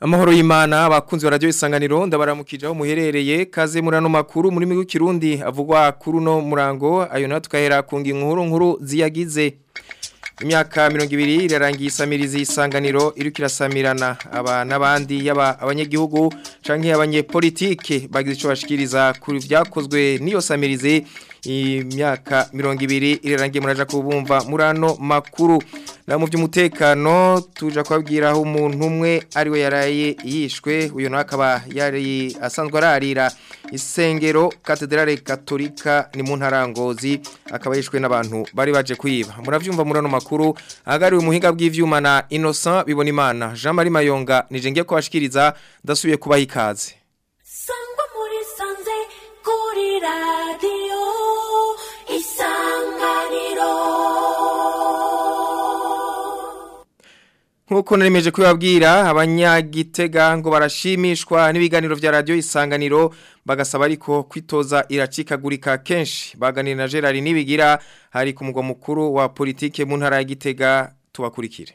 amahoro y'imana bakunze radio isanganiro ndabaramukije aho muherereye kaze murano makuru muri migu kirundi avugwa kuri no murango ayo nayo tukahera kunga inkuru nkuru ziyagize imyaka 200 irarangiye isamiriza isanganiro iriko irasamirana aba nabandi yaba abanyagihugu canke abanyepolitike bagize ico bashikiriza kuri vyakozwe niyo samirize imyaka mirongo ibiri irirangiye muraja kubumva murano makuru na mu by'umutekano tuja kubabwira aho umuntu umwe ari we yaraye yishwe uyu nawe akaba yari asanzwe ararira isengero katedrale katolika ni mu ntarangozi akaba yishwe n'abantu bari baje kwiba murabyumva murano ano makuru ahagariwe umuhinga bw'ivyuma na Innocent bibona imana Jean Marie Mayonga nije ngiye kubashikiriza ndasubiye kubaha ikaze Sangwa muri sanze kuri radio nk'uko naremeje kubibabwira abanyagitega ngo barashimishwa n'ibiganiro bya Radio isanganiro bagasaba ariko kwitoza iracikagurika kenshi baganira na gerard nibigira hari ku mugwa mukuru wa politike mu ntara ya gitega tubakurikire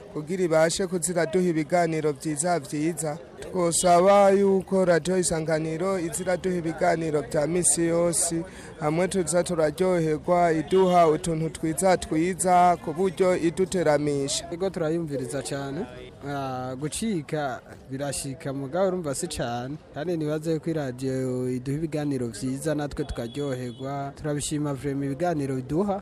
kugira ibashe kuziraduha ibiganiro byiza byiza twosaba yuko radiyo isanganiro iziraduha ibiganiro bya minsi yose hamwe tuza turaryoherwa iduha utuntu twiza twiza ku buryo iduteramisha ego turayumviriza cyane ah, gucika birashika mugabo urumva si cyane kandi ntibaze ko iradiyo iduha ibiganiro byiza natwe tukaryoherwa turabishima vurema ibiganiro biduha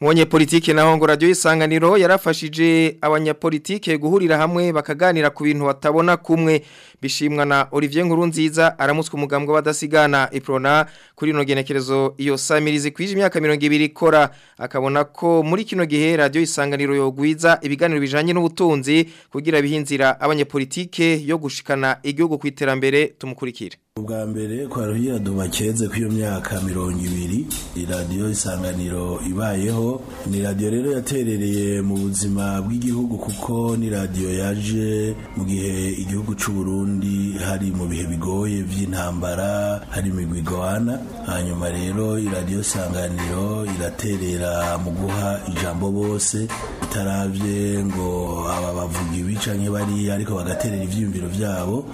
Mwenyepolitike na hongo radio isanganiro yarafashije abanyapolitike guhurira hamwe bakaganira ku bintu batabona kumwe bishimwa na Olivier Nkurunziza aramutswe umugambwe badasigana Iprona kuri no genekerezo iyo samirizi kwije imyaka 200 ikora akabona ko muri kino gihe radio isanganiro yogwiza ibiganiro bijanye n'ubutunzi kugira bihinzira abanyapolitike yo gushikana igihugu kwiterambere tumukurikire ubwa mbere kwa ruhira dumakenze ko iyo myaka mirongo ibiri iradiyo isanganiro ibayeho ni radiyo rero yaterereye mu buzima bw'igihugu kuko ni radiyo yaje mu gihe igihugu cy'u Burundi hari mu bihe bigoye by'intambara hari imigwi igwana hanyuma rero iradiyo isanganiro iraterera mu guha ijambo bose itarabye ngo aba bavuga ibi canke bariya ariko bagaterera ivyiyumviro vyabo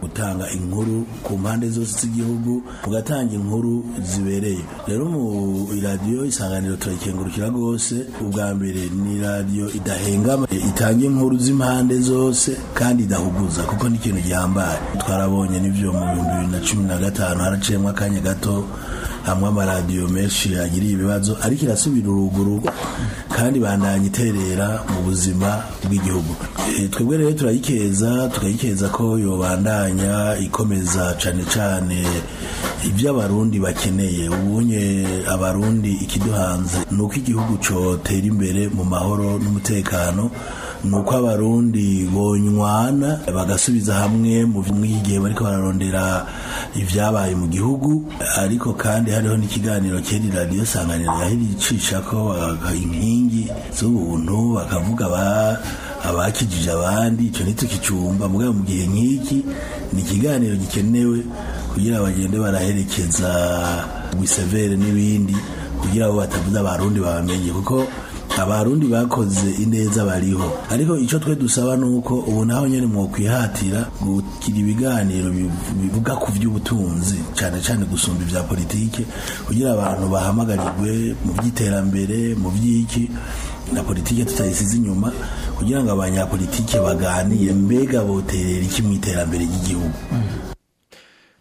gutanga inkuru ku mpande zose z'igihugu mugatanga inkuru zibereye rero mu radiyo isanganiro turakengurukira rwose ubwa mbere ni iradiyo idahengama itanga inkuru z'impande zose kandi idahuguza kuko ni ikintu gihambaye twarabonye n'ibyo mu bihumbi bibiri na cumi na gatanu haraciyemo akanya gato hamwe amaradiyo menshi yagiriye ibibazo ariko irasubira uruguru kandi bandanye iterera mu buzima bw'igihugu eh, twebwe rero turayikeza tukayikeza ko yobandanya ikomeza cyane cyane ibyo abarundi bakeneye ubunye abarundi ikiduhanze ni uko igihugu cyotera imbere mu mahoro n'umutekano ni uko abarundi bonywana bagasubiza hamwe mu by'igihe bari bararondera ibyabaye mu gihugu ariko kandi hariho n'ikiganiro kera iradiyo sanganiro yahiri icisha ko inkingi z'ubuntu bakavuga abakijije abandi icyo ntitukicumba mugabo mu gihe nk'iki ni ikiganiro gikenewe kugira bagende baraherekeza wisevere n'ibindi kugira ngo batavuze abarundi bamenye kuko abarundi bakoze ineza bariho ariko icyo twe dusaba nuko uko ubu naho nyine mwokwihatira gukira ibiganiro bivuga ku by'ubutunzi cyane cyane gusumba ibya politiki kugira abantu bahamagarirwe mu by'iterambere mu by'iki na politiki tutayisize inyuma kugira ngo abanyapolitike baganire mbega boterera iki mu iterambere ry'igihugu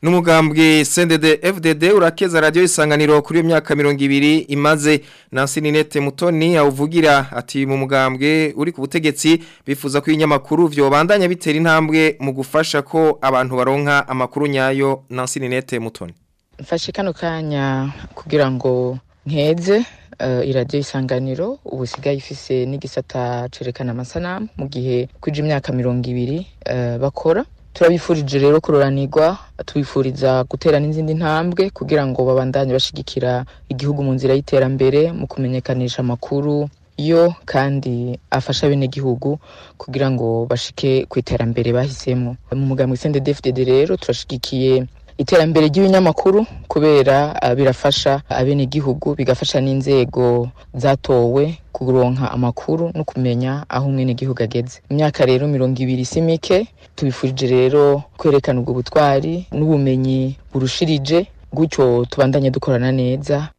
n'umugambwe sendede fdd urakeza radiyo isanganiro kuri iyo myaka mirongo ibiri imaze nansi ninete mutoni awuvugira ati mu mugambwe uri ku butegetsi bifuza ko inyamakuru ibinyamakuru bandanya bitera intambwe mu gufasha ko abantu baronka amakuru nyayo nansi ninete mutoni mfashe kano kanya kugira ngo nteze eh, iradiyo isanganiro ubu ifise n'igisata cerekana amasana mu gihe kwije imyaka mirongo ibiri eh, bakora turabifurije rero kuroranirwa tubifuriza gutera n'izindi ntambwe kugira ngo babandanye bashyigikira igihugu mu nzira y'iterambere mu kumenyekanisha amakuru yo kandi afasha bene gihugu kugira ngo bashike ku iterambere bahisemo mu mugambi sendedefdede rero turashigikiye iterambere ry'ibinyamakuru kubera ah, birafasha abenegihugu bigafasha n'inzego zatowe kuronka amakuru no kumenya aho umwenegihugu ageze imyaka rero mirongo ibiri si mike tubifurije rero kwerekana ubwo butwari n'ubumenyi burushirije gutyo tubandanye dukorana neza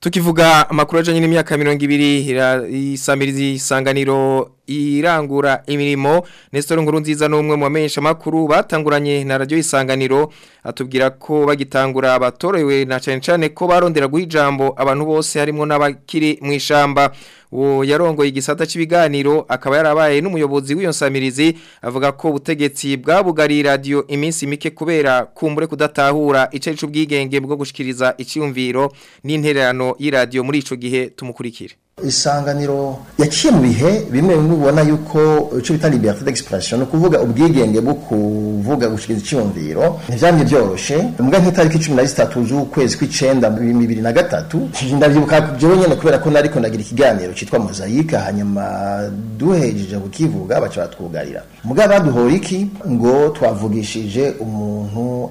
tukivuga amakuru ajyanye n'imyaka ya mirongo ibiri isamirizi isanganiro irangura imirimo Nestor Nguru nziza n'umwe mu bamenyesha makuru batanguranye na radio isanganiro atubwira ko bagitangura abatorewe na cyane cyane ko barondera guha ijambo abantu bose harimo n'abakiri mu ishamba uwo yarongoye igisata cy'ibiganiro akaba yarabaye n'umuyobozi w'iyo nsamirizi avuga ko ubutegetsi bwabugariye radio iminsi mike kubera kumbure kudatahura icyo ari cyo ubwigenge bwo gushyikiriza icyumviro n'intererano radio muri icyo gihe tumukurikire isanganiro yaciye mu bihe bimwe bimwe ubona yuko icyo bita liberté d'expression ni ukuvuga ubwigenge bwo kuvuga gushikiriza icyumviro ntivyamye byoroshye mbwa nk'itariki cumi na zitatu z'ukwezi kw'icenda bibiri na gatatu ndabyibuka jewe kubera ko nariko ndagira ikiganiro citwa mozayike hanyuma duhejeje kukivuga baca batwugarira mugabo baduhora iki ngo twavugishije umuntu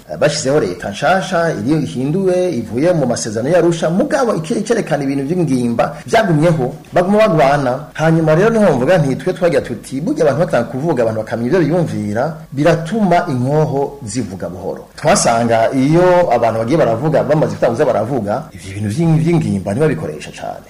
bashyizeho leta nshasha iriyo ihinduwe ivuye mu masezerano yarusha mugabo ikerekana ibintu by'ingimba byagumyeho baguma bagwana hanyuma rero niho mvuga ntitwe twajya tuti burya abantu batanga kuvuga abantu bakamenya ibyo biyumvira biratuma inkoho zivuga buhoro twasanga iyo abantu bagiye baravuga bamaze kutanguza baravuga ibyo bintu by'ingimba ntibabikoresha cyane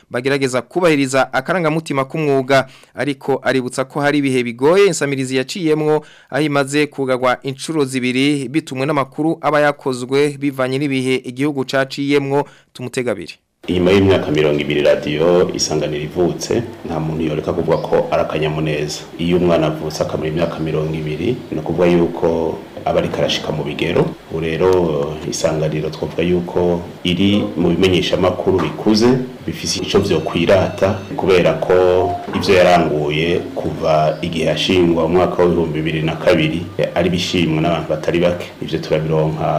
bagerageza kubahiriza akaranga mutima kumwuga ariko aributsa ko hari bihe bigoye insamirizi yaciyemwo ahimaze kugagwa inshuro zibiri bitumwe n'amakuru aba yakozwe bivanye n'ibihe igihugu caciyemwo tumutegabire inyuma y'imyaka mirongo ibiri radiyo isanganira ivutse nta muntu yoreka kuvuga ko ari akanyamuneza iyo umwana avutse akamara imyaka mirongo ibiri ni ukuvuga yuko aba ariko arashika mu bigero rero isanganiro twavuga yuko iri mu bimenyeshamakuru bikuze bifite icyo byokwirata kubera ko ibyo yaranguye kuva igihe yashingwa mu mwaka w'ibihumbi bibiri na kabiri ari bishimwa n'abantu batari bake ibyo turabironka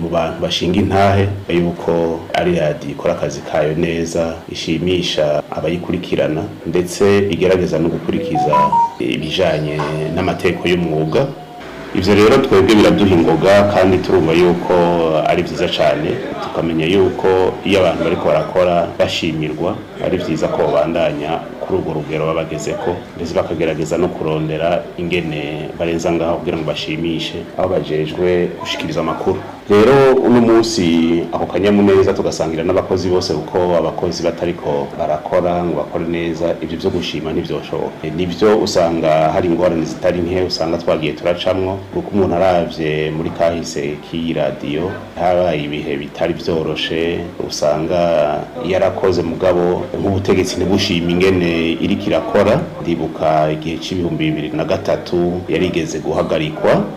mu bantu bashinga intahe yuko ari radiyo ikora akazi kayo neza ishimisha abayikurikirana ndetse igerageza no gukurikiza ibijyanye n'amategeko y'umwuga ibyo rero twebwe biraduha ingoga kandi turumva yuko ari byiza cyane tukamenya yuko iyo abantu bari barakora bashimirwa ari byiza ko babandanya kuri urwo rugero baba bageze ko ndetse bakagerageza no kurondera ingene barenza ngaho kugira ngo bashimishe aho bajejwe gushikiriza amakuru rero uno munsi ako kanyamuneza tugasangira n'abakozi bose kuko abakozi batariko barakora ngo bakore neza ibyo byo gushima ntibyoshoboka nibyo usanga hari ingorane zitari nke usanga twagiye turacamwo kuko umuntu arabye muri kahise k'iyi radiyo habaye ibihe bitari byoroshe usanga yarakoze mugabo nk'ubutegetsi ntibushima ingene iri kirakora ndibuka igihe cy'ibihumbi bibiri na gatatu yarigeze guhagarikwa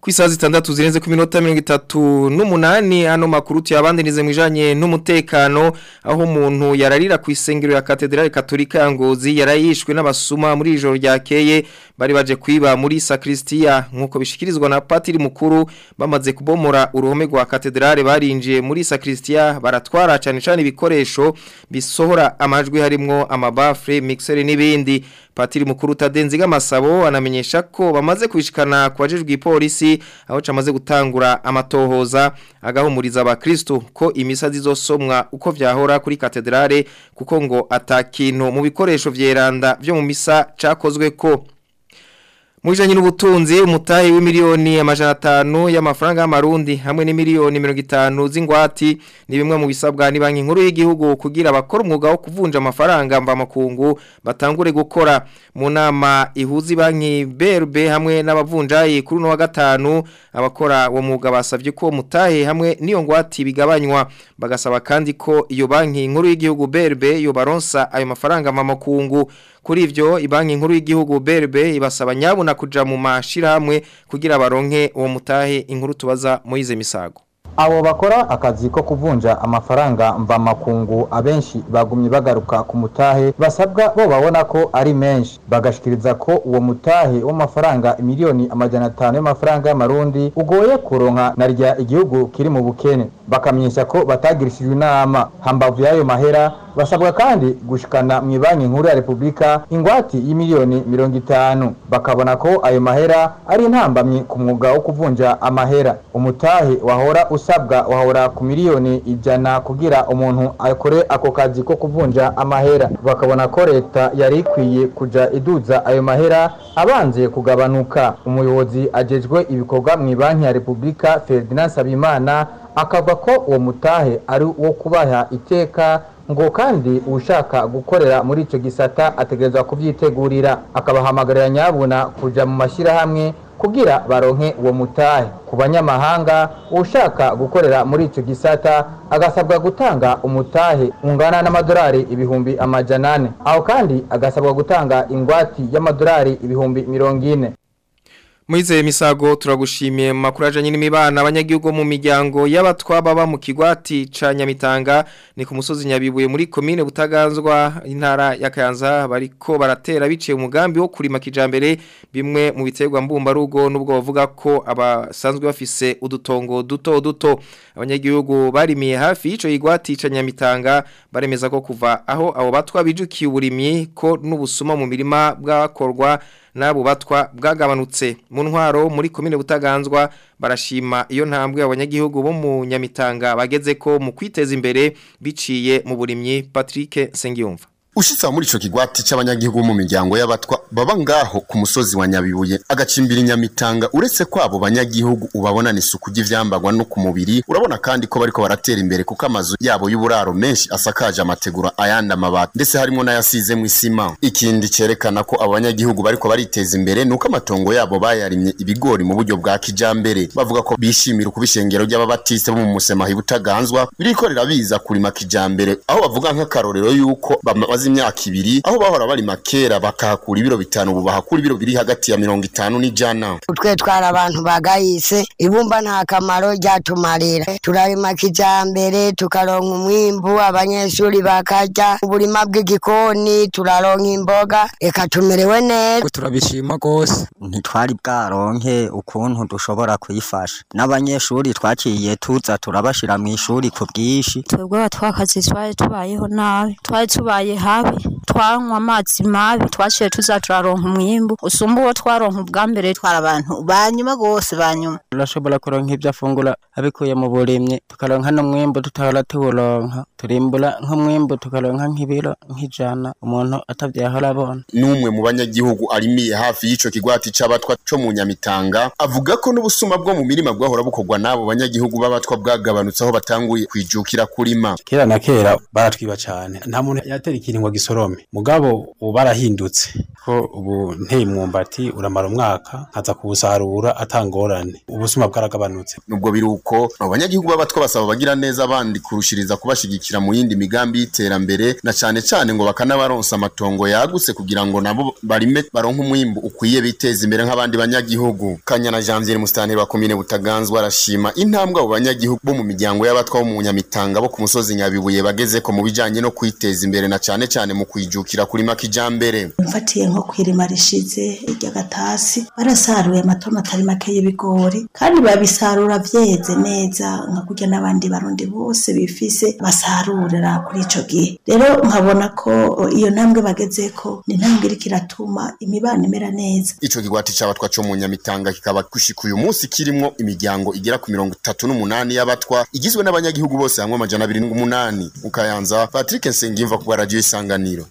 ku isaha zitandatu zirenze ku minota mirongo itatu n'umunani hano makuru tuyabandanirize mu ijyanye n'umutekano aho umuntu yararira ku isengero ya katedrali katolika ya ngozi yarayishwe n'abasuma muri ijoro ryakeye bari baje kwiba muri sakristiya nkuko bishikirizwa na patiri mukuru bamaze kubomora uruhome rwa katedrale barinjiye muri sakristiya baratwara cyane cyane ibikoresho bisohora amajwi harimo amabafre mixer n'ibindi patiri mukuru tadenziga masabo anamenyesha ko bamaze kubishikana kwajejwe ipolisi aho camaze gutangura amatohoza agahumuriza abakristo ko imisa zizosomwa uko vyahora kuri katedrale kuko ngo atakintu mu bikoresho vyeranda vyo mu misa cakozwe ko Mujanye n'ubutunzi umutahe w'imiliyoni amajana atanu y'amafaranga marundi hamwe ni n'imiliyoni 50 z'ingwati ni bimwe mu bisabwa ni banki nkuru y'igihugu kugira abakora umwuga wo kuvunja amafaranga mva makungu batangure gukora mu nama ihuzi banki BRB hamwe n'abavunjayi kuri no wa gatanu abakora uwo mwuga basavye ko mutahe hamwe niyo ngwati bigabanywa bagasaba kandi ko iyo banki nkuru y'igihugu BRB yo baronsa ayo mafaranga mva makungu kuri ivyo ibanki nkuru y'igihugu BRB ibasaba nyabuna bashobora kuja mu mashirahamwe kugira baronke uwo mutahe inkuru tubaza Moize Misago abo bakora akazi ko kuvunja amafaranga mvamakungu abenshi bagumye bagaruka ku mutahe basabwa bo babona ko ari menshi bagashikiriza ko uwo mutahe w'amafaranga miliyoni amajana atanu y'amafaranga y'amarundi ugoye kuronka na igihugu kiri mu bukene bakamenyesha ko batagirishijwe inama hambavu y'ayo mahera basabwa kandi gushikana mu banki nkuru ya Republika ingwati y'imiliyoni mirongo itanu bakabona ko ayo mahera ari intambamye ku mwuga wo kuvunja amahera umutahe wahora usabwa wahora ku miliyoni ijana kugira umuntu akore ako kazi ko kuvunja amahera bakabona ko leta yari ikwiye kuja iduza ayo mahera abanze kugabanuka umuyobozi agejwe ibikorwa mu banki ya Repubulika Ferdinand Sabimana akavuga ko uwo mutahe ari wo kubaha iteka ngo kandi ushaka gukorera muri icyo gisata ategerezwa kubyitegurira akabahamagarira nyabuna kujya mu mashyirahamwe kugira baronke uwo mutahe ku banyamahanga ushaka gukorera muri icyo gisata agasabwa gutanga umutahe ungana n'amadolari ibihumbi amajana ane aho kandi agasabwa gutanga ingwati y'amadolari ibihumbi mirongo ine Muize misago turagushimiye makuru ajanye n'imibana abanyagihugu mu miryango y'abatwa baba mu kigwati ca Nyamitanga ni ku musozi Nyabibuye muri commune Butaganzwa intara ya Kayanza bariko baratera biciye umugambi wo kurima kijambere bimwe mu biterwa mbumba rugo nubwo bavuga ko abasanzwe bafise udutongo duto duto abanyagihugu barimiye hafi ico igwati ca Nyamitanga baremeza ko kuva aho abo batwa bijukiye ko n'ubusuma mu mirima bwakorwa batwa bwagabanutse mu ntwaro muri komine butaganzwa barashima iyo ntambwe abanyagihugu bo mu nyamitanga bageze ko mu kwiteza imbere biciye mu burimyi Patrick sengiumfa ushitse muri icyo kigwati cy'abanyagihugu mu miryango y'abatwa baba ngaho ku musozi wa Nyabibuye agacimbira inyamitanga uretse kwabo banyagihugu ubabonana isuku ry'ivyambagwa no ku mubiri urabona kandi ko bariko baratera imbere kuko amazu yabo y'uburaro menshi asakaje amategura ayandi amabati ndetse harimo n'ayasizemwo isima ikindi cerekana ko abanyagihugu bariko bariteza imbere nuko amatongo yabo bayarimye ibigori mu buryo bwa kijambere bavuga ko bishimira uko ishengero byababatise bo mu musema butaganzwa biriko rirabiza kurima kijambere aho bavuga nk'akarorero yuko bamaze bamaze imyaka ibiri aho bahora bari makera bakahakura ibiro bitanu ubu bahakura ibiro biri hagati ya mirongo itanu n'ijana twe twari abantu bagayise ibumba nta kamaro ryatumarira turarima kijambere tukaronka umwimbu abanyeshuri bakajya uburima bw'igikoni turaronka imboga reka tumerewe neza turabishima rwose ntitwari bwaronke ukuntu dushobora kuyifasha n'abanyeshuri twaciye tuza turabashira mu ishuri ku bwinshi twebwe batwakazi twari tubayeho nabi twari tubaye ha habi twanywa amazi mabi twaciye tuza turaronka umwimbu usumba uwo twaronka ubwa mbere twari abantu banyuma rwose banyuma turashobora kuronka ibyo afungura abikuye mu burimyi tukaronka n'umwimbu tutahora tuwuronka turimbura nk'umwimbu tukaronka nk'ibiro nk'ijana umuntu atabyahora abona n'umwe mu banyagihugu arimiye hafi y’icyo kigwati cy’abatwa cyo mu nyamitanga avuga ko n'ubusuma bwo mu mirima bwahora bukorwa n'abo banyagihugu b'abatwa bwagabanutse aho batanguye kwijukira kurima kera na kera baratwiba cyane nta muntu yatera ikintu ngo gisorome mugabo ubu barahindutse ko ubu nteye umwumbati uramara umwaka nkaza kuwusarura atangorane ubuzima bwaragabanutse nubwo biruko abanyagihugu b'abatwa basaba bagira neza bandi kurushiriza kubashyigikira mu yindi migambi y'iterambere na cyane cyane ngo bakanabaronsa amatongo yagutse kugira ngo nabo barime baronke umwimbu ukwiye biteza imbere nk'abandi banyagihugu kanyana janvier musitani bakomine butaganzwa arashima intambwe abo banyagihugu bo mu miryango y'abatwa bo mu nyamitanga bo ku musozi nyabibuye bageze ko mu bijyanye no kwiteza imbere na cyane cyane mu kwijukira kurima kijyambere mfatiye nko ku irima rishize ry'agatasi barasaruye amatoma atari make y'ibigori kandi babisarura byeze neza nka kurya n'abandi barundi bose bifise basarurira kuri icyo gihe rero nkabona ko iyo ntambwe bageze ko ni intambwe iriko iratuma imibano imera neza ico kigwati cyabatwa co mu nyamitanga kikaba gushika uyu munsi kirimo imiryango igera ku mirongo itatu n'umunani y'abatwa igizwe n'abanyagihugu bose hamwe amajana abiri n'umunani mu patrick nsengimva ku radio isango isanganiro